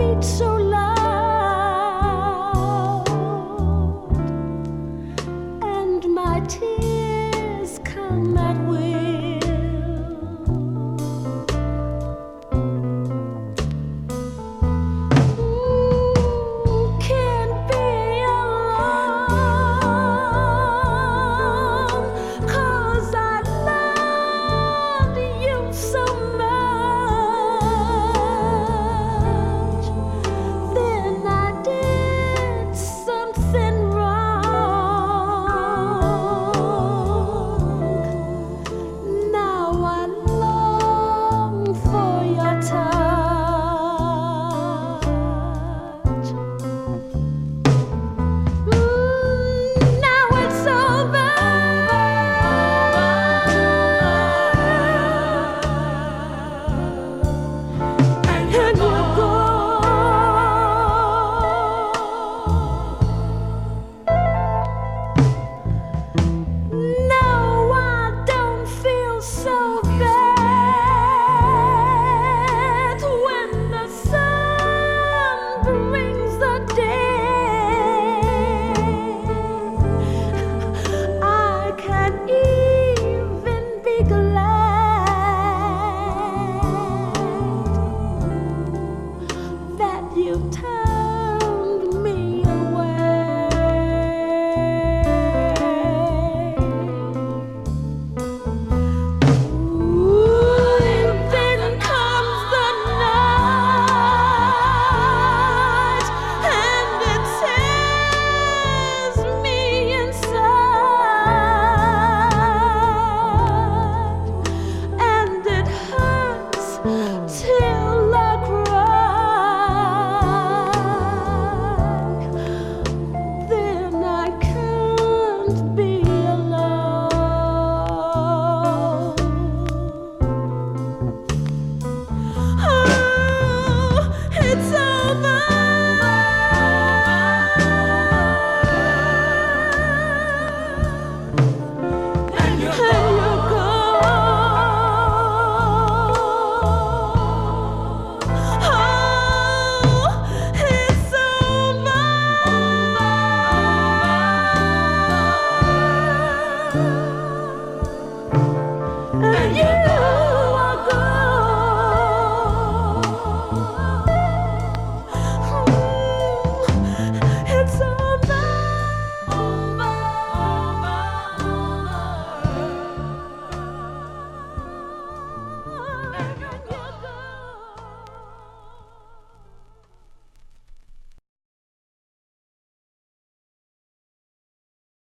beat so loud, and my tears come at will. time.